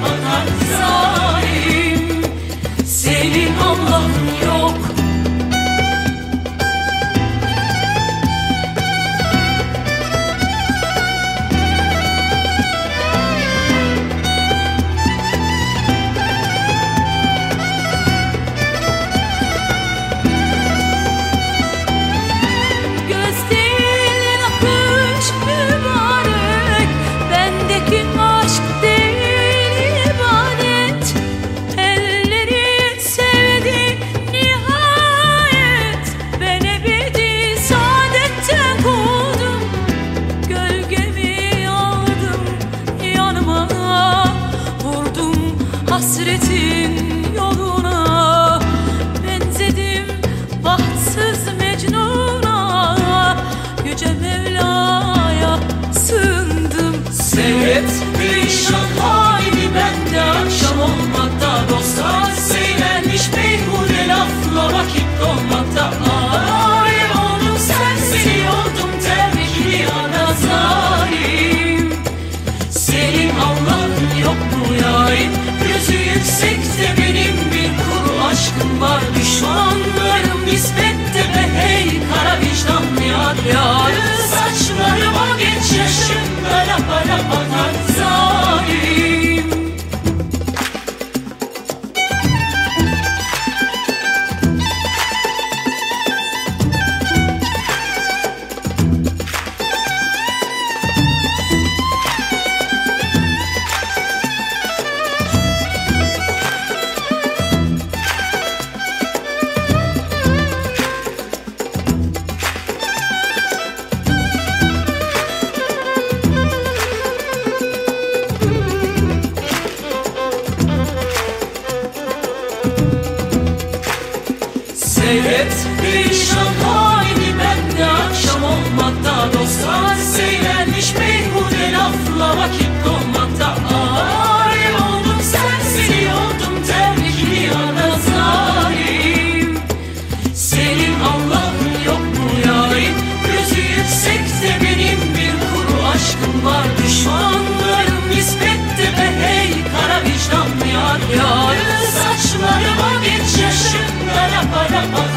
Aman Tanrım hayret Perişan halimi ben de akşam olmakta Dostlar seyrenmiş beyhude lafla vakit dolmakta Ay oldum serseri oldum terlikli yana zalim Senin Allah'ın yok mu yarim Gözü yüksekte benim bir kuru aşkım var. Düşmanlarım nispette be hey kara vicdanlı yar. Yar saçlarıma geç yaşım para bakar